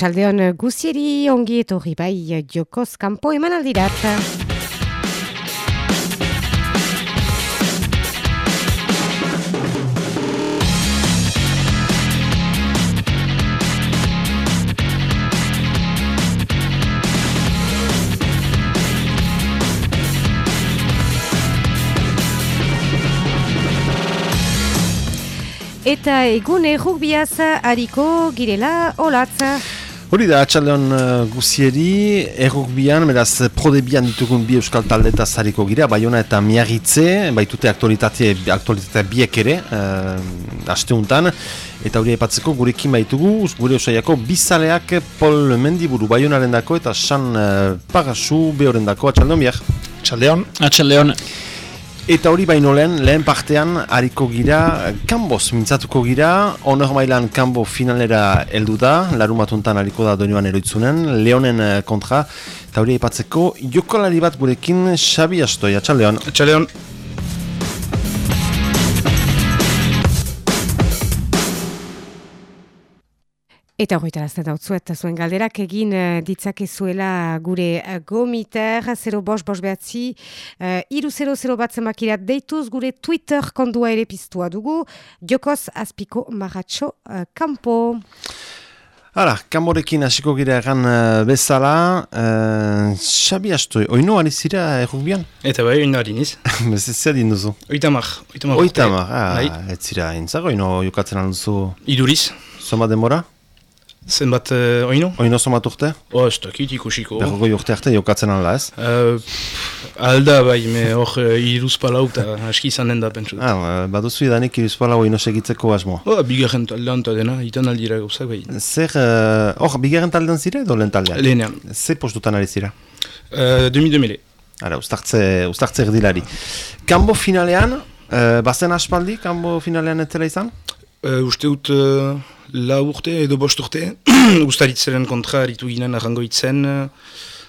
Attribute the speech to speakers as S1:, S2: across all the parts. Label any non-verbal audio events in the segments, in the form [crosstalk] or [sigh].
S1: Atxaldeon guzieri ongi etorri bai jokoz kanpo eman aldirat. Eta egun errukbiaz hariko girela olatza.
S2: Hori da, atxaldeon uh, guzieri, errukbian, beraz, prodebian ditugun bi euskal talde eta zariko gira, baiona eta miagitze, baitute aktualitate, aktualitate biek ere, uh, asteuntan, eta hori aipatzeko gurekin baitugu, gure osaiako bizaleak Pol Mendiburu baionaren dako, eta San uh, Pagasu behoren dako, atxaldeon biak.
S3: Atxaldeon. Atxaldeon.
S2: Eta hori baino lehen, lehen partean hariko gira, kanboz mintzatuko gira, honor mailan kanbo finalera heldu da, larumatuntan hariko da donioan eroitzunen, leonen eh, kontra, eta hori aipatzeko jokolari bat gurekin Xabi Astoi, atxaldeon.
S3: Atxaldeon.
S1: Eta horretara azten dautzuet, zuen galderak egin uh, ditzakezuela gure uh, gomiter, 0 bos bos behatzi, uh, iru 0 bat zemakirat deituz gure Twitter kondua ere piztua dugu, jokoz azpiko maratxo uh, kampo.
S2: Hala, kamborekin hasiko gira egan uh, bezala, uh, Xabi Astoi, oino ari zira errukbian?
S3: Eta bai, oino ari niz. [laughs]
S2: Bez ez zera duzu?
S3: Oitamar.
S2: Oitamar, ah, ez zira intzago, oino jokatzen alduzu?
S3: Iduriz.
S2: Zoma demora?
S3: Zenbat uh, oino?
S2: Oino somat urte?
S3: Oh, ez dakit ikusiko.
S2: Berrogoi urte arte jokatzen ala ez?
S3: Uh, alda bai, me hor uh, iruzpalau eta aski izanen da pentsu.
S2: Ah, uh, baduzu idanik iruzpalau oino segitzeko asmo?
S3: Oh, bigarren taldean eta dena, itan aldira gauzak bai.
S2: Zer, hor, uh, bigarren taldean zire edo lehen taldean?
S3: Lehenean.
S2: Zer postutan ari zira?
S3: Uh, demi demile.
S2: Ara, ustartze, ustartze erdilari. Kambo finalean, uh, bazen aspaldi, kambo finalean etela izan?
S3: Uh, uste dut uh, la urte edo bost urte, [clears throat] ustaritzaren kontra aritu ginen arrangoitzen,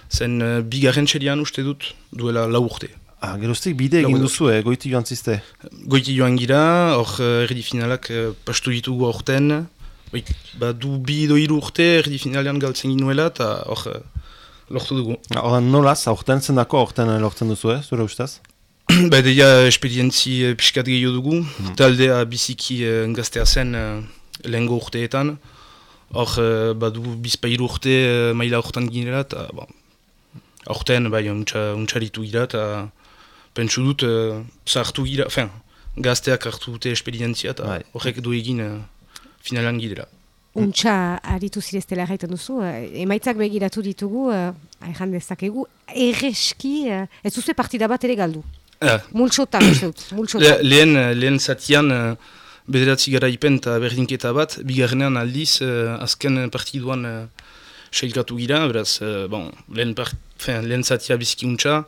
S3: zen uh, bigarren txerian uste dut duela la urte.
S2: Ah, geroztik bide egin duzu, eh, goiti joan ziste?
S3: Goiti joan gira, hor uh, erdi finalak uh, pastu ditugu aurten, ba, du bi edo hiru urte erdi finalean galtzen ginuela eta hor uh, lortu dugu.
S2: Hor nolaz, aurten zendako aurten lortzen duzu, eh, zure ustaz?
S3: Ba, deia esperientzi uh, piskat gehiago dugu, mm. taldea biziki uh, gaztea zen uh, lehengo urteetan. Hor, badu bizpairu urte maila horretan ginela, eta aurten bai, untxaritu gira, eta pentsu dut, zartu gira, fin, gazteak hartu dute esperientzia, eta horrek du egin finalan gira.
S1: Untxa aritu zireztela gaiten duzu, emaitzak begiratu ditugu, aihan dezakegu, erreski, ez duzu partida bat ere galdu. Multxotan, multxotan. [clears throat]
S3: Le, lehen, lehen zatian, uh, bederatzi gara ipen eta berdinketa bat, bigarrenean aldiz, azken partiduan uh, seilkatu gira, beraz, bon, lehen, part, fin, lehen zatia bizkiuntza,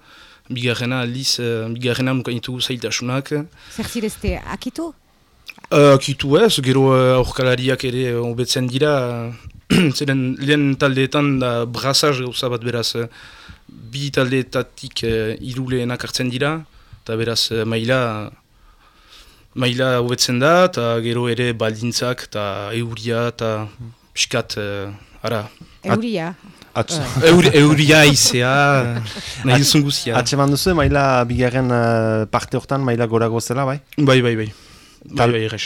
S3: bigarrena aldiz, bigarrena mukainitu zailtasunak.
S1: Zer zirezte, akitu?
S3: Uh, akitu ez, gero uh, aurkalariak ere hobetzen dira, [clears throat] zeren lehen taldeetan da brazaz gauza bat beraz, bi taldeetatik uh, iruleenak hartzen dira, eta beraz uh, maila, maila hobetzen da, eta gero ere baldintzak, eta euria, eta piskat, uh, ara.
S1: Euria?
S3: Eur, euria izea, [laughs] nahi duzun guzia.
S2: Atxe duzu, maila bigarren uh, parte hortan, maila gorago zela, bai?
S3: Bai, bai, bai. Tal, bai, bai,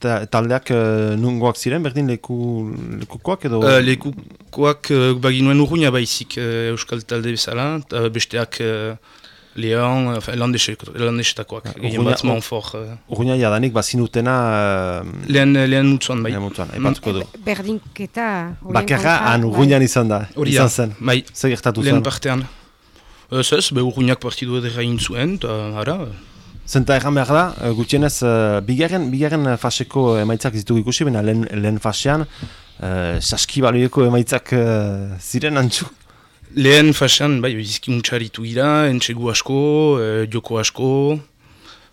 S2: ta, taldeak uh, nungoak ziren, berdin leku, lekukoak edo?
S3: Uh, lekukoak uh, baginuen urruina baizik uh, euskal talde bezala, uh, besteak uh, Leon, landesetakoak, gehien bat Monfort. Uh.
S2: Urruina jadanik bazinutena... Uh,
S3: lehen, lehen mutzuan, bai.
S2: Lehen mutzuan, epatuko du.
S1: Berdinketa...
S2: Bakarra, han urruinan izan da, izan zen.
S3: Bai,
S2: Zer gertatu
S3: zen? Lehen partean. Ez ez, be urruinak partidu edera intzuen, eta ara...
S2: Zenta erran behar da, gutienez, uh, bigarren, bigarren faseko emaitzak ditugu ikusi, baina lehen, lehen fasean, uh, saskibaloieko emaitzak uh, ziren antxu?
S3: Lehen fasean, bai, bizkimuntxaritu gira, entxegu asko, e, joko asko,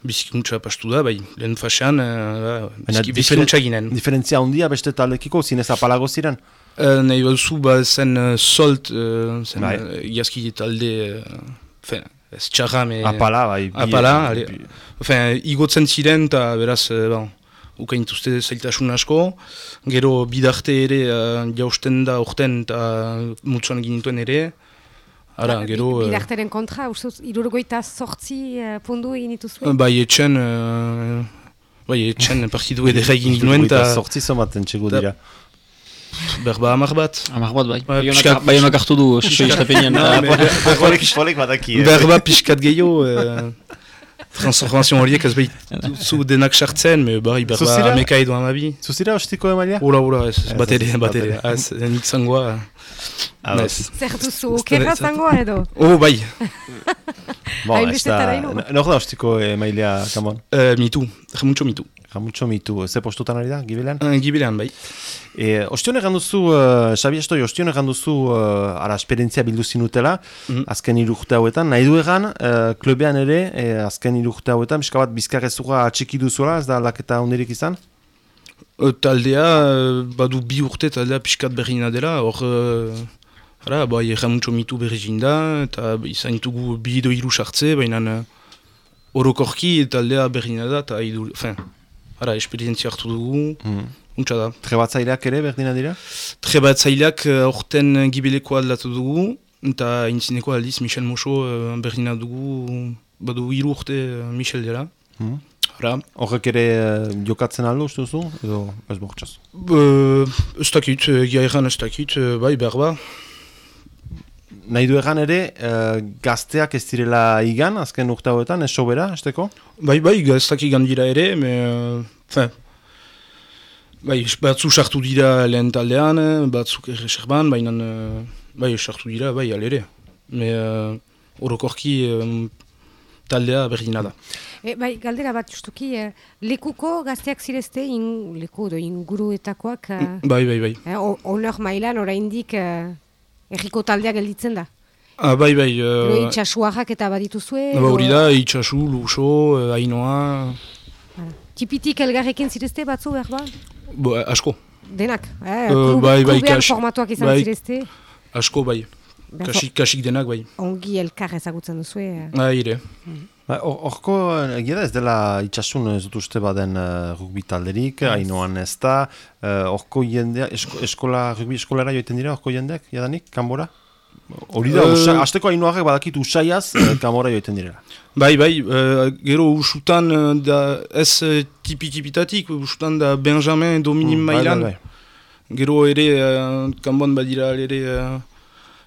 S3: bizkimuntxa pastu da, bai, lehen fasean, e, bizkimuntxa ginen.
S2: Diferentzia handia beste talekiko, zinez apalago ziren?
S3: E, nahi baduzu, ba, zen uh, solt, uh, zen bai. uh, talde, uh, ez txarra, me...
S2: Apala, bai.
S3: Apala, ale, igotzen ziren, eta beraz, uh, bon, ukaintuzte zailtasun asko, gero bidarte ere uh, jausten da orten eta mutsuan ginituen ere, Ara,
S1: Ba,
S3: gero...
S1: Bi-
S3: eh,
S1: Bidarteren kontra, ustuz, irurgoita sortzi uh, pundu egin dituzue?
S3: Bai, etxen, uh, bai, etxen partidu edera egin ginuen,
S2: Eta sortzi zomaten txegu
S3: Ta-
S2: dira.
S3: berba hamar bat.
S4: Amak bat bai.
S3: Bai,
S4: Baionak-
S3: pixkat-
S4: Baionak hartu du, eta-
S3: me-
S2: Polek, eh?
S3: Berba pixkat gehiago, uh, transformazio horiek ez behit zu denak sartzen, me berba
S2: Zuzira?
S3: ameka edo amabi.
S2: Zuzira ostiko emailea?
S3: Ura, ura, ez, bat ere,
S2: ez,
S3: bat ere, ez, nik zangoa.
S2: Ados.
S3: naiz.
S1: Zer duzu, okerra zangoa edo?
S3: Oh, bai, [laughs]
S2: Bon,
S1: Hainbestetara
S2: da,
S1: ino.
S2: nor da ostiko emailea, kamon?
S3: uh, mitu, jamutxo mitu.
S2: Ramutxo mitu, ze postutan ari da, gibilean?
S3: Uh, gibilean, bai.
S2: E, ostion egan duzu, uh, Xabi Estoi, ostion egan duzu, uh, ara, esperientzia bildu zinutela,
S3: Mhm.
S2: azken irukte hauetan, nahi du egan, uh, klubean ere, eh, azken irukte hauetan, pixka bat bizkarrezuga atxiki duzuela, ez da laketa hundirik izan?
S3: Taldea, badu bi urte taldea pixkat berrina dela, hor, uh, ara, bai, jamutxo mitu berri da, eta izan ditugu bi edo hiru sartze, baina uh, orokorki taldea berrina da, eta idu, fin, ara, esperientzia hartu dugu,
S2: Mm.
S3: untsa da.
S2: Trebatzaileak ere berdina dira?
S3: Trebatzaileak uh, aurten gibeleko aldatu dugu, eta intzineko aldiz Michel Moso uh, berrina dugu, badu hiru urte uh, Michel dela.
S2: Mm.
S3: Ara,
S2: Horrek ere uh, jokatzen aldo, uste duzu? Edo ez bortxaz?
S3: uh, ez dakit, egia erran ez dakit, uh, bai, berba,
S2: Nahi du egan ere, uh, gazteak ez direla igan, azken urte hauetan, ez sobera, esteko?
S3: Bai, bai, gaztak igan dira ere, me, uh, fin, bai, batzu sartu dira lehen taldean, eh, batzuk ere serban, baina, bai, sartu dira, bai, alere. Me, uh, orokorki um, taldea berdina da.
S1: E, bai, galdera bat justuki, eh, lekuko gazteak zirezte, in, leku edo inguruetakoak, eh,
S3: Bai, bai, bai.
S1: eh, o- honor mailan oraindik eh, erriko taldea gelditzen da.
S3: Ah, bai, bai, uh,
S1: itxasuarrak eta badituzue.
S3: ba, hori da, itxasu, luso, uh, ainoa,
S1: Tipitik elgarrekin zirezte batzu behar ba?
S3: bo, asko,
S1: Denak, eh?
S3: Eh,
S1: klub,
S3: bai, bai, kas-
S1: formatuak izan
S3: bai.
S1: zirezte.
S3: asko, bai, kasik, kasik denak, bai.
S1: Ongi elkar ezagutzen duzue. eh.
S3: Ah, ire.
S2: Ba, hor- Horko, eh, egia da ez dela itxasun ez dut uste baden uh, rugby talderik, hainoan ez da, eh, horko jendea, esko, eskola, rugby eskolara joiten dira, horko jendeak, jadanik, kanbora? Hori da,
S3: Eh,
S2: usa, azteko hainoarek badakit usaiaz, uh, kanbora joiten direla.
S3: Bai, bai, uh, gero usutan uh, da ez uh, tipi-tipitatik, usutan da Benjamin Dominin
S2: Mm, bai,
S3: mailan.
S2: bai, bai.
S3: Gero ere, uh, kanbon badira ere uh,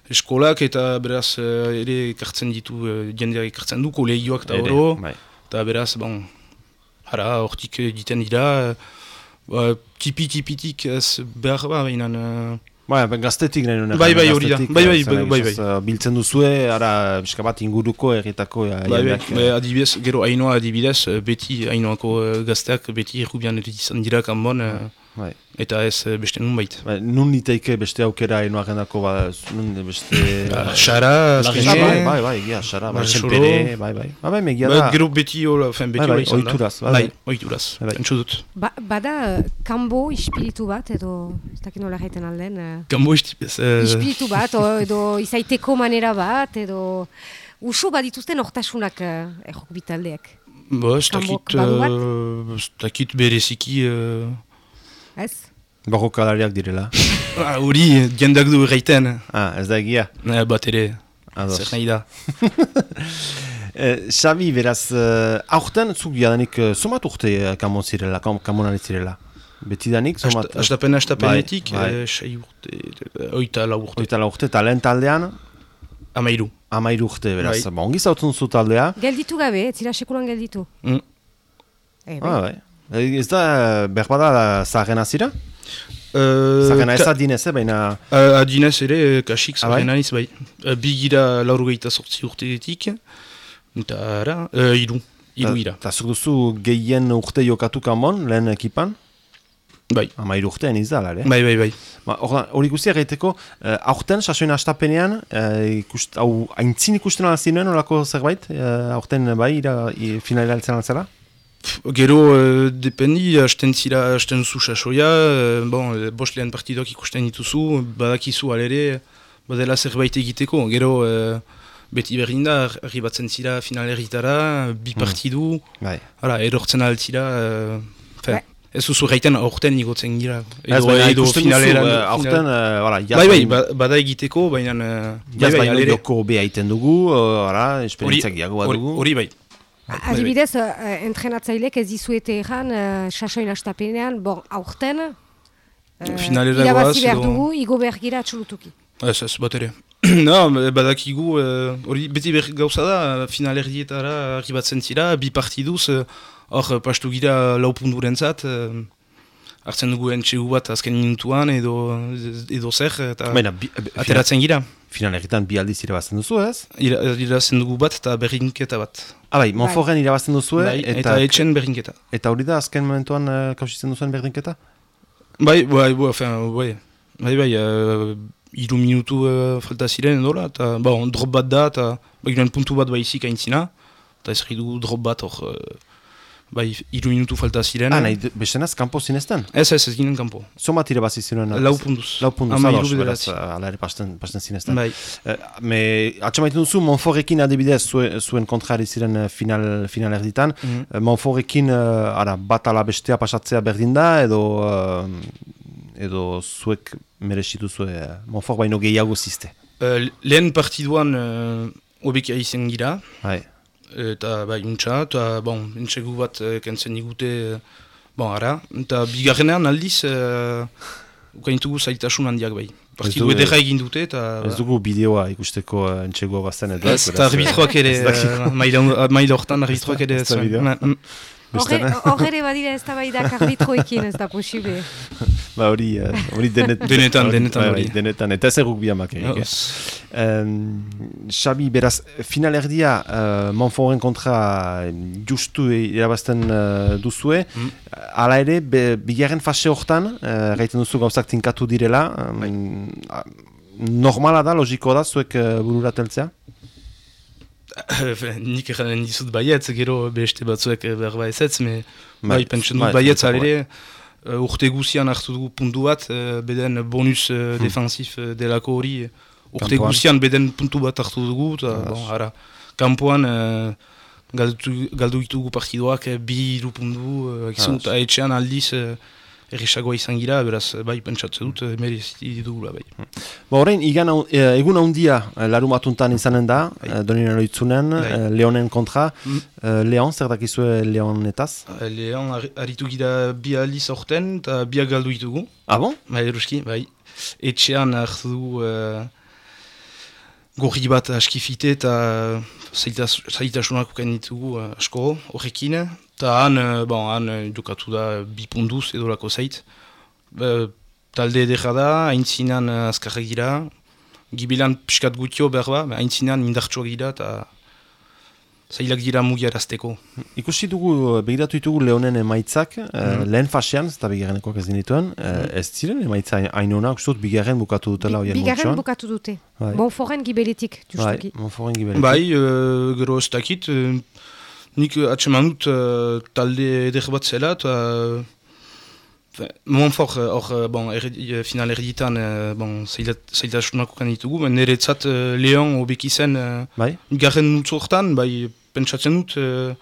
S3: eskolak eta beraz uh, ere ekartzen ditu, uh, jendeak ekartzen du, kolegioak eta oro.
S2: bai.
S3: Eta beraz, bon, hara, hortik egiten dira, ba, tipi-tipitik ez behar ba, baina... Uh,
S2: Bai, ben gaztetik nahi nuen.
S3: Bai, bai, hori da. Bai, bai,
S2: eh,
S3: bai, bai,
S2: eh, Biltzen duzue, ara, pixka bat inguruko, erritako, eh,
S3: bai, bai, bai,
S2: eh,
S3: adibidez, gero hainoa adibidez, beti hainoako gazteak beti errubian izan dira kanbon,
S2: bai.
S3: eta ez uh, beste nun bait.
S2: Bai, nun niteike beste aukera hainoagendako, ba, nun beste...
S3: Ah, Xara,
S2: Ah, bai,
S3: azkenean,
S2: bai, bai, egia, xara, bai,
S3: Bai,
S2: senpere, bai, bai. Ba, bai, megia
S3: Ba,
S2: da.
S3: gero beti hola, fen, beti
S2: Bai, bai,
S3: hola izan da.
S2: ohituraz, bai,
S3: Bai,
S2: bai.
S3: ohituraz,
S2: Bai, bai.
S3: entzu dut.
S1: Ba, bada, eh, kanbo ispiritu bat, edo, ez dakit nola jaiten alden,
S3: Gambo istipez. Uh,
S1: ispiritu bat, edo izaiteko manera bat, edo usu badituzten hortasunak errok bitaldeak.
S3: Ba, ez dakit, ez dakit bereziki... Uh,
S1: Ez?
S2: Barrokalariak direla. [laughs]
S3: ah, Hori, jendak du erraiten.
S2: Ah, ez da egia.
S3: Eh, bat ere, zer nahi da. [laughs]
S2: Eh, Xabi, beraz, uh, aurten, zuk jadanik, uh, somat urte uh, kamon zirela, kam, kamonan zirela? Betidanik, somat...
S3: Astapen astapenetik,
S2: Bai, bai.
S3: eh, urte, eh, oita lau urte,
S2: Oita la urte, eta lehen taldean,
S3: amairu.
S2: amairu urte, beraz.
S3: Bai.
S2: Ba, ongi zautzen zu taldea.
S1: Gelditu gabe, ez zira sekulan gelditu.
S3: Mm.
S1: E, bai.
S2: Ah, bai. Eh, Ez da, eh, berbada zaharrena zira?
S3: Uh,
S2: Zaharrena ez da dinez, eh, baina...
S3: Uh, adinez ere, eh, kasik
S2: Ah, bai?
S3: zaren aniz, bai. Uh, bi gira laurgeita sortzi urteetik, eta ara, uh, iru, iru gira.
S2: Eta zuk duzu gehien urte jokatu kamon, lehen ekipan?
S3: Bai,
S2: Amairu urtean izala, ere?
S3: bai, bai, bai.
S2: Ba, ordan, hori guztia gaiteko, uh, aurten, sasoin astapenean, uh, ikust, hau, haintzin ikusten alazinen, olako zerbait? Uh, aurten, bai, ira, i, finalera altzen altzela?
S3: Gero, uh, dependi, hasten zira, hasten zu sasoia, uh, bon, eh, bost lehen partidoak ikusten dituzu, badakizu alere, badela zerbait egiteko. Gero, uh, beti berdin da, arribatzen zira finalerritara, bi partidu,
S2: Bai.
S3: Hala, erortzen altzira, uh, fe,
S1: Bai.
S3: Ez duzu gaiten aurten igotzen gira.
S2: Ez, baina ikusten duzu, uh, aurten, uh, voilà,
S3: bai, bai, ba, bada egiteko, baina... Uh,
S2: jaz bai, bai, joko beha iten dugu, uh, esperientzak jago bat dugu.
S3: Hori bai.
S1: Adibidez, uh, entrenatzailek ez dizuete egan, uh, sasoin astapenean, bon, aurten, uh, irabazi behar dugu, igo behar gira atxulutuki.
S3: Ez, ez, bat ere. [clears throat] no, badakigu, hori uh, beti behar gauza da, finalerdietara arribatzen zira, bi partiduz, hor uh, pastu gira laupunduren zat, uh, hartzen dugu entxegu bat azken minutuan edo, edo zer, eta Baina, bi, bi, ateratzen gira.
S2: Finalerritan bi aldiz irabazten duzu ez?
S3: Ira, irabazten dugu bat eta berrinketa bat.
S2: Ah bai, Monforren bai. irabazten duzu
S3: bai, eta, eta etxen berrinketa.
S2: Eta hori da azken momentuan uh, kausitzen duzuen berrinketa?
S3: Bai, bai, bai, bai, bai, bai, uh, iru minutu uh, falta ziren edo eta bon, drop bat da, eta bai, puntu bat baizik aintzina, eta ez dugu drop bat hor... Uh, bai, iru minutu falta ziren.
S2: Ah, nahi, bestenaz, kanpo zinezten?
S3: Ez, ez, ez ginen kanpo.
S2: Zoma tira bazi ziren?
S3: Lau punduz.
S2: Lau punduz,
S3: Ama
S2: ados, beraz, ala ere pasten, pasten zinezten.
S3: Bai.
S2: Uh, me, atxamaitu duzu, Monforrekin adibidez zuen, zuen kontrari ziren eh, final, final erditan. Mm -hmm. Monforrekin, uh, ara, bat ala bestea pasatzea berdin da, edo, edo zuek merezitu zuen, uh, Monfor baino gehiago ziste.
S3: Uh, lehen partiduan uh, obekia izan gira. Bai eta bai untxa, eta bon, entxegu bat e, kentzen digute, bon, ara, eta bigarrenean aldiz, e, ukaintugu zaitasun handiak bai. Partidu edera egin dute eta...
S2: Ez dugu bideoa ikusteko uh, entxegoa bazten edo.
S3: Ez, eta arbitroak ere, maila hortan arbitroak ere.
S1: Ez da Horre badira ez da bai da karbitroekin ez da posible. [laughs]
S2: Ba hori, uh, hori denet,
S3: denetan, denetan,
S2: hori, denetan, eta ez erruk biamak erik. Xabi, beraz, final erdia, uh, Monforen kontra justu irabazten uh, duzue, mm. ala ere, be, bigarren fase hortan, uh, gaiten duzu gauzak tinkatu direla, um, normala da, logiko da, zuek uh, bururateltzea?
S3: Nik egin dizut baietz, gero beste batzuek berba ezetz, me bai, bai pentsen dut baietz alere, uh, urte guzian hartu dugu puntu bat, uh, beden bonus uh, hmm. defensif uh, delako hori, urte guzian beden puntu bat hartu dugu, eta, bon, ara, kampuan, uh, galdu ditugu partidoak, bi irupundu, uh, eta etxean aldiz, uh, erresagoa izan gira, beraz, bai, pentsatzen dut, merezi dugula, bai.
S2: Ba, horrein, eh, egun handia eh, larum atuntan izanen da, bai. Eh, donin eroitzunen, bai. Leonen kontra. Mm. Leon, zer dakizue Leonetaz?
S3: Leon, haritu gira bi aliz orten, eta bi galdu ditugu.
S2: Ah, bon?
S3: Bai, eruski, bai. Etxean hartu du uh, gorri bat askifite eta zaitasunak ukain ditugu asko horrekin. Eta han, uh, bon, han uh, jokatu da bi punduz edo lako zait. Uh, talde edera da, haintzinan uh, azkarra gira. Gibilan piskat gutio behar ba, haintzinan indartsuak gira eta zailak dira mugiarazteko.
S2: Ikusi dugu, begiratu ditugu lehonen emaitzak, mm. lehen fasean, ez da bigarrenekoak ez dinituen, mm. ez ziren emaitza hainona, uste dut bigarren bukatu dutela
S1: oien Bigarren bukatu dute, bai. Monforen gibeletik, justuki.
S2: Bai, Monforen gibeletik.
S3: Bai, uh, gero ez dakit, nik uh, atseman dut uh, talde eder bat zela, eta uh, Monfort, hor, uh, bon, er, uh, final erditan, uh, bon, zailtasunak ukan ditugu, ben nire zat uh, Leon obeki zen, uh, bai? garen nutzortan, bai, pentsatzen dut, uh,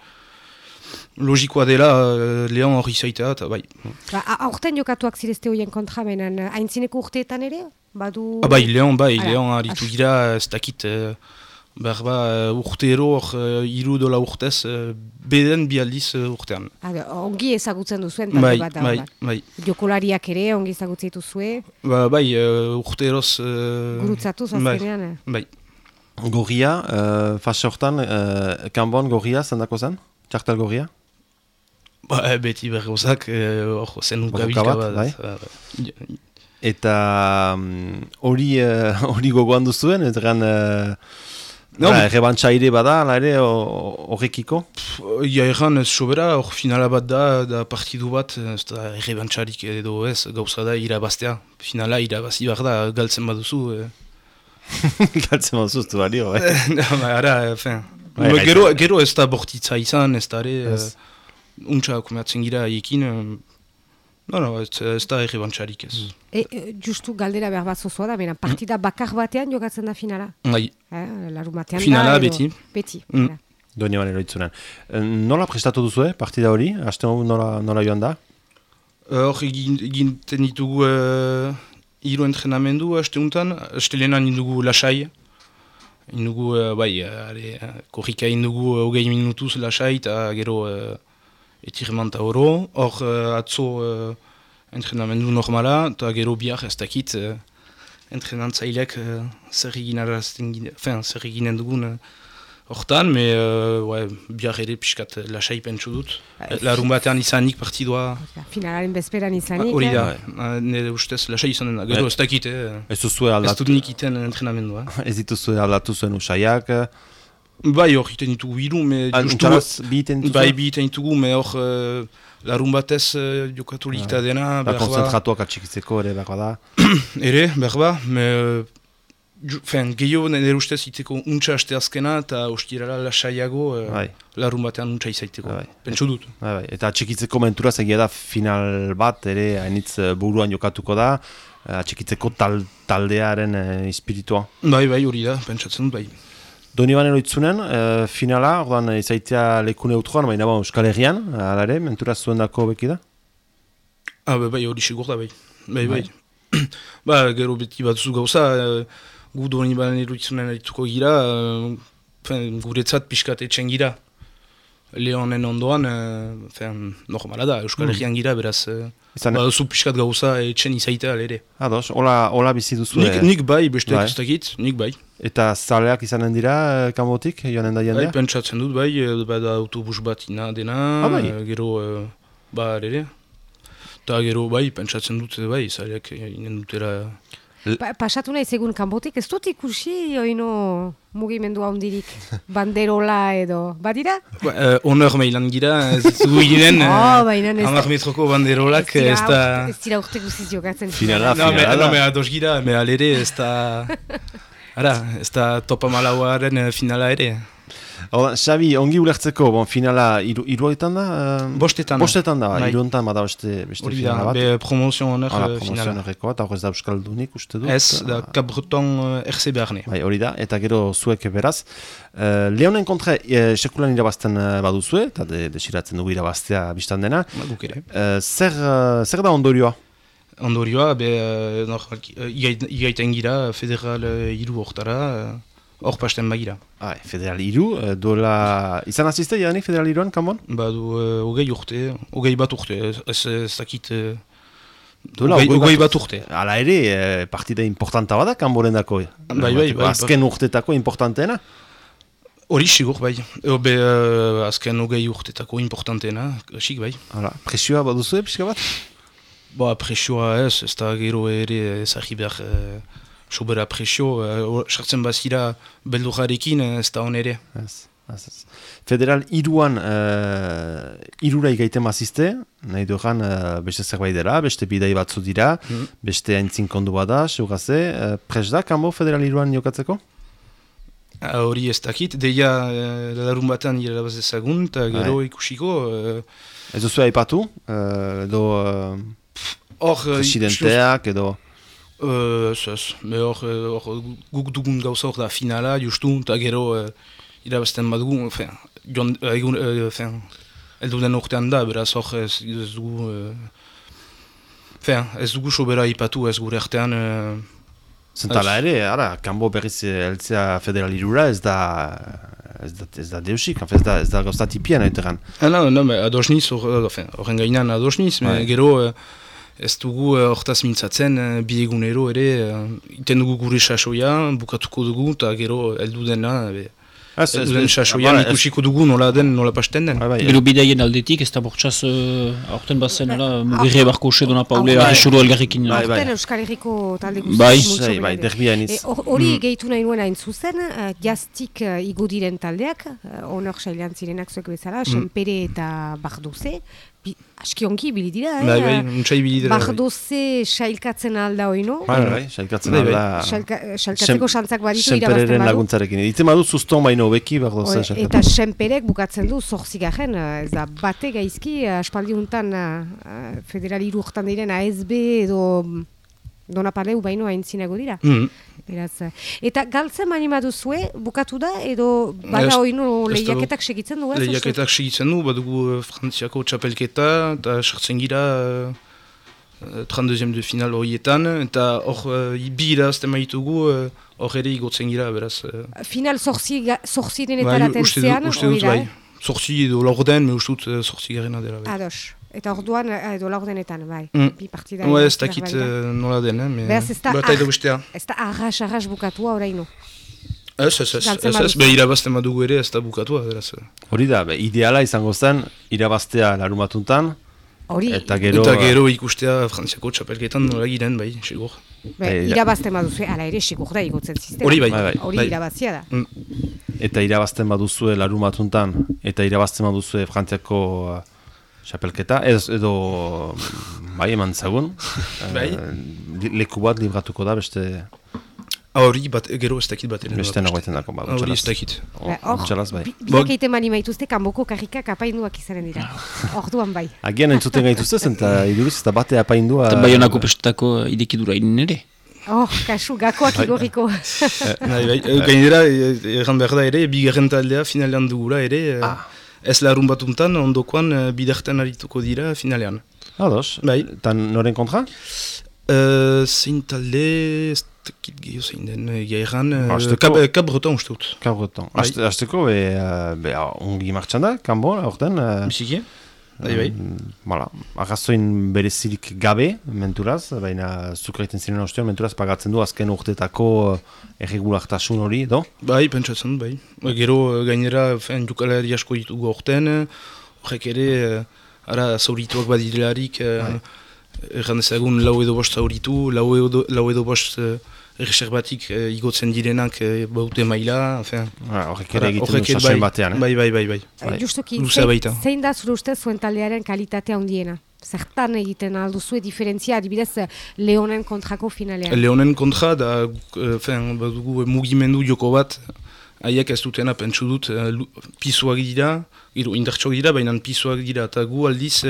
S3: logikoa dela uh, Leon hori zaitea, eta bai.
S1: Ba, aurten jokatuak zirezte horien kontra, benen, haintzineko urteetan ere? Badu...
S3: Ah, bai, Leon, bai, Leon haritu gira, ez dakit... Uh, behar ba, uh, urtero hor uh, iru dola urtez, uh, beden bi aldiz uh, urtean.
S1: ongi ezagutzen duzuen,
S3: bai, bat da, bai, bai.
S1: Jokolariak ere, ongi ezagutzen duzue.
S3: Ba, bai, uh, urteroz... Uh,
S1: Gurutzatu,
S3: zazkenean. Bai,
S2: bai. Gorria, uh, fase hortan, uh, kanbon gorria, zendako zen? Txartel gorria?
S3: Ba, beti berrozak, hor, uh, zen ukabilka bat. Bai.
S2: Uh, Eta mm, hori [laughs] um, uh, gogoan duzuen, eta No, ba, Rebantza ere bada, ala ere, horrekiko?
S3: Ja, erran, ez sobera, hor finala bat da, da partidu bat, ez da rebantzarik edo ez, gauza da irabaztea. Finala irabazi behar da, galtzen baduzu.
S2: Eh. [laughs] galtzen baduzu, ez du bali, hori? [laughs]
S3: Ba, ara, fin. Ba, gero, gero ez da bortitza izan, ez da, ere, uh, untsa kumeatzen gira ekin, No, no, ez, ez da erri bantxarik ez.
S1: E, e, justu galdera behar bat zozua da, bena partida mm. bakar batean jogatzen da finala.
S3: Bai.
S1: Eh, laru batean
S3: finala da, beti.
S1: Beti.
S2: Mm. Doni banen loitzunan. Nola prestatu duzu, eh, partida hori? Aste nola, nola joan da?
S3: Hor egin, eginten ditugu uh, hiru entrenamendu haste untan, haste lehenan indugu lasai. Indugu, uh, bai, uh, korrika indugu uh, hogei minutuz lasai eta gero uh, etirmanta oro. Hor uh, atzo uh, entrenamendu normala eta gero bihar ez dakit uh, entrenantzailek uh, zer eginen dugun. Uh, Hortan, me, uh, ouais, bihar ere pixkat lasai pentsu dut.
S1: Ba,
S3: Larun batean izanik partidua.
S1: Finalaren bezperan izanik.
S3: Hori da,
S1: eh?
S3: eh, nire ustez lasai izan dena. Gero
S2: Eh,
S3: ez dakit, eh,
S2: Ez duzue
S3: ez
S2: aldatu,
S3: dut nik iten entrenamendua. [laughs]
S2: ez dituzue aldatu zuen usaiak.
S3: Bai hor iten ditugu hiru, me
S2: Al-
S3: justu-
S2: Untaraz bi iten dituzue?
S3: Bai bi iten ditugu, me hor uh, larun batez uh, jokatu likita dena,
S2: Ba,
S3: behar ba,
S2: konzentratuak atxikitzeko ere bako da. [clears throat]
S3: ere, behar ba, me, uh, fen, gehiago nire ustez iteko untxa aste azkena eta ostirala lasaiago uh,
S2: Bai.
S3: larun batean untxa izaiteko.
S2: Bai.
S3: Pentsu dut.
S2: Bai, bai. Eta atxikitzeko menturaz egia da final bat ere hainitz buruan jokatuko da. Atxikitzeko tal, taldearen eh, espiritua.
S3: Bai, bai, hori da, pentsatzen dut, bai.
S2: Doni banen oitzunen, eh, finala, ordan izaitea leku neutroan, baina bon, Euskal Herrian, ala ere, menturaz zuen dako beki da?
S3: Ah, bai, bai, hori sigur da, bai. Bai, bai. [clears throat] ba, gero beti bat zu gauza, uh, gu doni balen eruditzunen arituko gira, fen, guretzat pixkat etxen gira. Leonen ondoan, uh, fen, normala da, Euskal
S2: Mm.
S3: Herrian gira, beraz, uh,
S2: Izan,
S3: ba, zu pixkat gauza etxen izaitea ere.
S2: ados, hola, hola bizi duzu.
S3: Nik, nik bai, beste
S2: Bai.
S3: dakit, nik bai.
S2: Eta zaleak izanen dira, eh, kanbotik, joanen da
S3: Bai,
S2: jendea?
S3: pentsatzen dut bai, eh, bada autobus bat ina dena,
S2: Ah, bai.
S3: eh, gero, uh, ba, ere. Eta gero bai, pentsatzen dut, eh, bai, zareak eh, inen dutera
S1: Pa, pasatu nahi egun kanbotik, ez dut ikusi oino mugimendu handirik [laughs] banderola edo, badira?
S3: Ba, uh, honor mailan gira, ez dugu [laughs] ginen,
S1: Oh, baina ez da-
S3: hamar metroko banderolak, ez da...
S1: Ez dira urte guziz jokatzen.
S2: Finala,
S3: No, me,
S2: finala
S3: no, me ados gira, me alere, ez da... [laughs] Ara, ez da topa malauaren eh, finala ere.
S2: Ordan, Xabi, ongi ulertzeko, bon, finala iru, iruetan da? eh,
S3: Bostetan da.
S2: Bostetan da,
S3: Bai.
S2: iruetan bada beste, beste
S3: Hori da,
S2: finala bat.
S3: be promozion honor
S2: Hala,
S3: eh, finala.
S2: errekoa, eta hor ez da Euskaldunik uste dut.
S3: Ez, da Cabreton uh, RC Beharne.
S2: Bai, hori da, eta gero zuek beraz. Uh, Leonen kontra e, sekulan irabazten uh, baduzue, eta de, desiratzen dugu irabaztea biztan dena.
S3: Ba.
S2: Uh, zer, uh, zer da ondorioa?
S3: Ondorioa, be, uh, uh, igaiten gira, federal uh, hiru hortara, uh, hor pasten bagira.
S2: Ah, federal iru, uh, dola... Izan azizte, janik federal iruan, kanbon?
S3: Ba, du, uh, hogei urte, hogei bat urte, ez- ez ez dakit... Uh,
S2: Dola,
S3: hogei,
S2: hogei
S3: hogei
S2: bat-
S3: urte.
S2: Hala ere, eh, partida importanta bada kanboren dako.
S3: Bai, bai, bai,
S2: Azken urtetako importanteena.
S3: Hori sigur, bai. Eo, be, uh, azken hogei urtetako importanteena, sik, bai.
S2: Hala, presioa baduzue, pixka bat?
S3: Ba, presioa ez, ez da gero ere ezagri behar uh, sobera presio, uh, sartzen bazira beldurrarekin eh, ez da hon ere.
S2: Ez, ez, ez. Federal iruan uh, irura igaiten mazizte, nahi dugan uh, beste zerbait dela, beste bidai batzu dira,
S3: Mhm.
S2: beste haintzin kondu bada, seugaze, uh, pres da, kanbo federal iruan jokatzeko?
S3: Ah, Hori ez dakit, deia uh, larun batean irabaz ezagun, eta gero ikusiko. Uh,
S2: Ez duzu aipatu, uh, edo uh,
S3: hor, uh,
S2: presidenteak, edo...
S3: Uh, ez ez, me hor, uh, hor guk dugun gauza hor da finala, justu, eta gero uh, irabazten badugu, fin, joan, uh, egun, uh, fin, eldu den urtean da, beraz hor ez, ez dugu, uh, fin, ez dugu sobera ipatu ez gure artean, uh,
S2: Zentala ere, ara, kanbo berriz heltzea federal irura ez da... Ez da, ez da deusik, ez da, ez da gauza tipia nahi tegan.
S3: Ah, no, no, me ados niz, hor- hor- enfin, horren gainan ados niz, me
S2: Bai.
S3: gero eh, ez dugu eh, hortaz mintzatzen, uh, bi egunero ere, uh, iten dugu gure sasoia, bukatuko dugu, eta gero heldu dena, be,
S2: Ez,
S3: heldu den sasoian ikusiko dugu nola den, nola pasten den.
S2: Bai, bai,
S4: Gero bidaien aldetik, ez da bortxaz aurten bazen, ala, mugirre barko ose dona paule
S1: Bai.
S4: arrexuru elgarrekin.
S2: Bai, bai.
S1: Aurten Euskal Herriko talde guztiak
S4: Bai.
S2: Bai, bai,
S1: dira.
S2: derbia iniz.
S1: E, hor- Hori gehitu nahi nuen hain zuzen, uh, jaztik uh, igo diren taldeak, uh, honor sailan zirenak zuek bezala, Senpere eta Bardoze, bi, aski onki bili dira,
S3: Bai, bai,
S1: eh?
S3: untxai bidera. bai.
S1: Bardoze sailkatzen alda oino,
S2: Bai, bai, sailkatzen
S3: Bai, bai.
S2: alda...
S1: Sailka, sailkatzeko xantzak baditu irabazten badu.
S2: laguntzarekin. Ite badu zuzton baino beki, bardo
S1: Hore,
S2: zen.
S1: eta senperek bukatzen du zorzigarren, eh, ez da bate gaizki, eh, aspaldi untan uh, federal irurtan diren ASB edo mm, Donapaleu baino aintzinago dira.
S3: Mm.
S1: Beraz, eh, eta galtzen mani baduzue, bukatu da, edo bada
S3: ez
S1: lehiaketak segitzen du?
S3: Lehiaketak segitzen du, badugu eh, Frantziako txapelketa, eta sartzen gira, uh, uh, 32 de final horietan, eta hor uh, bi irazten maitugu, hor ere igotzen gira, beraz. Uh,
S1: final zorzi, zorziren eta bai, uste
S3: dut, bai. Zorzi edo laurden, me uste dut zorzi garena dela.
S1: Bai. Ados. Eta orduan edo laurdenetan, bai.
S3: Mm. Bi partida. Ua ez dakit nola den, eh?
S1: Beraz ez da, ez da arras-arras bukatua oraino.
S3: Ez, ez, ez, ez, ez, be irabazten badugu ere ez da bukatua, beraz.
S2: Hori da, be, ideala izango zen, irabaztea larumatuntan, Hori. Eta gero...
S3: Eta gero ikustea frantziako txapelketan nola giren, bai, sigur.
S1: Bai, irabazten baduzu, ala ere sigur da igutzen zizten.
S3: Hori bai.
S1: bai. Hori bai. irabazia da. Mm.
S2: Eta irabazten baduzu larumatuntan, eta irabazten baduzu frantziako uh, txapelketa, ez edo bai eman zagun. [laughs]
S3: Bai.
S2: Uh, leku bat libratuko da beste...
S3: Hori bat, gero ez dakit bat.
S2: Beste nagoetan dako, ba,
S3: Hori ez dakit.
S2: Hor, bai.
S1: biak eite mani maituzte, kanboko karrikak apainduak izanen dira. [laughs] Orduan bai.
S2: Agian entzuten gaituzte [laughs] zen, eta iduriz, eta bate apaindua...
S4: Eta bai honako pestetako idekidura inen ere.
S1: Oh, kasu, gakoak bai. igorriko.
S3: Nahi, bai, gainera, erran behar da ere, bigarren taldea finalean dugula ere, ah. Ez larun batuntan, ondokoan bidartan arituko dira finalean.
S2: Ados, bai. eta noren kontra?
S3: Uh, zein talde, dakit gehiago zein den gairan, kab breton uste dut.
S2: Kab breton. Azteko, be, be, ongi martxan da, kanbo, orten.
S3: Biziki, bai, bai.
S2: Voilà. Arrazoin berezirik gabe, menturaz, baina zukraiten ziren ostean, menturaz pagatzen du azken urtetako erregulartasun hori, do?
S3: Bai, pentsatzen, bai. Gero gainera, fen, jukalari asko ditugu orten, horrek ere, ara, zaurituak badidelarik, bai. Erran ezagun lau edo bost zauritu, lau edo, lau edo bost erreserbatik uh, igotzen direnak uh, baute maila,
S2: Horrek ere egiten du sasoin batean,
S3: eh? Bai, bai, bai, bai.
S1: bai. Justuki, zein, zein da zure ustez zuen taldearen kalitatea handiena? Zertan egiten alduzue diferentzia, adibidez, Leonen kontrako finalean?
S3: Leonen kontra, da, uh, badugu mugimendu joko bat, haiek ez dutena pentsu dut, uh, pisuak dira, indartxok dira, baina pisuak dira, eta gu aldiz,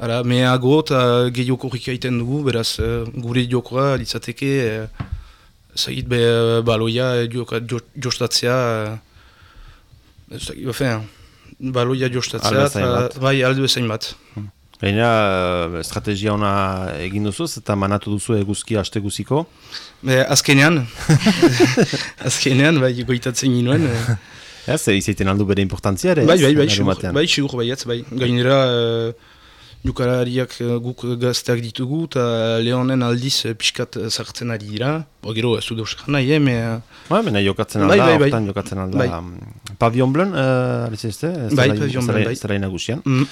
S3: Ara, mehago eta gehioko rikaiten dugu, beraz, uh, gure jokoa litzateke, uh, zagit be uh, baloia uh, jostatzea, uh, zagit, bafen, baloia jostatzea, eta bai, aldu ezain bat.
S2: Baina, uh, estrategia ona egin duzuz eta manatu duzu eguzki haste guziko?
S3: Be, azkenean, [laughs] azkenean, bai, goitatzen ginoen.
S2: Ez, izaiten aldu bere importantzia ere?
S3: Bai, bai, bai, bai, sigur, bai, bai, gainera, Jukalariak uh, guk gazteak ditugu eta lehonen aldiz uh, pixkat zartzen ari dira. Bo, gero ez du deus nahi, eh, me...
S2: Ba, mena jokatzen alda, bai, bai, bai. jokatzen alda. Bai. Pavion Blon, uh, alizizte?
S3: Bai, Pavion Blon, bai.
S2: Zara inagusian. Mm.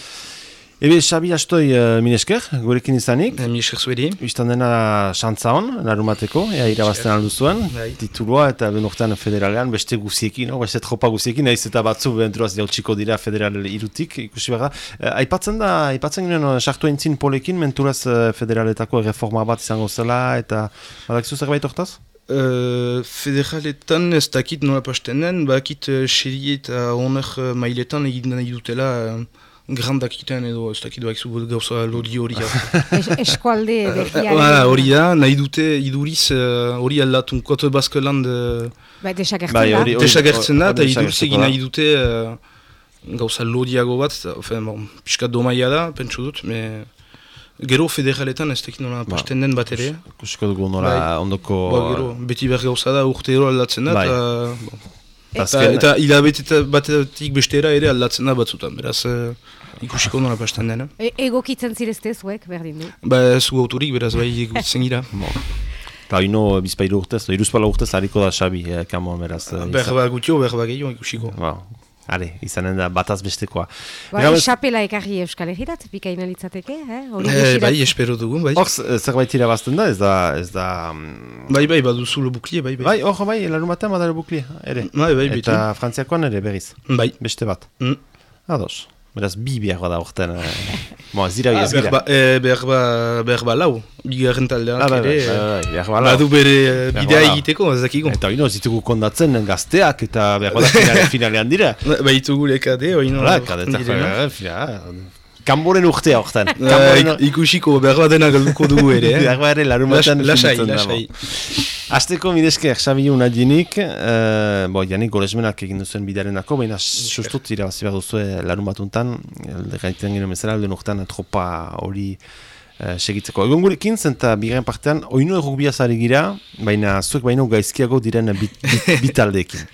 S2: Ebe, Xabi Astoi uh, minesker, gurekin izanik.
S3: E, minesker zuedi.
S2: Istan dena xantza hon, narumateko, ea irabazten aldu. Bai. Titulua eta benurtean federalean, beste guziekin, no? beste tropa guziekin, nahiz eta batzu benturaz jautsiko dira federal irutik, ikusi behar da. Uh, aipatzen da, aipatzen ginen, sartu entzin polekin, menturaz uh, federaletako reforma bat izango zela, eta badak zerbait hortaz?
S3: Uh, federaletan ez dakit nola pasten den, bakit uh, eta honer uh, mailetan egin nahi dutela grandak iten edo ez dakit bakizu gauza lodi hori [laughs]
S1: eskualde
S3: hori da, nahi dute iduriz eh, hori uh, aldatun kote baskeland uh,
S1: bai, desagertzen
S3: da eta iduriz egin nahi dute uh, gauza lodiago bat ofen, bon, piskat domaia da, pentsu dut me, gero federaletan ez dakit nola ba, pasten den bat ere.
S2: kusiko dugu nola bai. ondoko
S3: ba, gero, beti behar gauza da urte ero aldatzen da bai. eta, Eta, eta hilabete batetik bestera ere aldatzen da batzutan, beraz ikusiko nola pasten dena.
S1: E, egokitzen zirezte zuek, berdin du?
S3: Ba, zu autorik, beraz, bai, egokitzen gira. [laughs]
S2: Eta ino, bizpailu urtez, iruzpala urtez, hariko da xabi, eh, kamo, beraz.
S3: Eh, berba gutio, berba gehiago ikusiko.
S2: Ba, are, izanen da, bataz bestekoa.
S1: Ba, esapela ekarri euskal egirat, pikaina litzateke, eh?
S3: eh bai, espero dugu, bai.
S2: Hor, zerbait irabazten da, ez da, ez da...
S3: Mm, bai, bai, baduzu lo buklie, bai, bai.
S2: Bai, hor, bai, larun batean bada lo buklie, ere.
S3: Bai, bai, bitu.
S2: Eta frantziakoan ere berriz.
S3: Bai.
S2: Beste bat.
S3: Mm.
S2: Ados. Beraz, bi behar bada orten. Mo, ez dira
S3: ez gira. Behar ba lau, bigarren taldeak
S2: ah, ere. Behar ba lau.
S3: Badu bere bidea egiteko, ez dakiko.
S2: Eta oino, zitugu kondatzen gazteak eta behar bada [laughs] finalean dira.
S3: Ba, itugu lekade, oino.
S2: Hala, kadetak, Kamboren urtea horretan.
S3: Uh, ikusiko, behar dena galduko dugu ere. Eh? [laughs]
S2: behar bat ere, larun batan.
S3: Lasai, lasai.
S2: Azteko midesker, Xabi una dinik, uh, bo, janik golesmenak egin duzuen bidearen dako, baina sustut irabazi behar duzu larun batuntan, gaiten ginen bezala, alden urtean tropa hori uh, segitzeko. Egon gurekin zen eta bigarren partean, oinu errukbia zari gira, baina zuek baino gaizkiago diren bit, bit, bitaldeekin.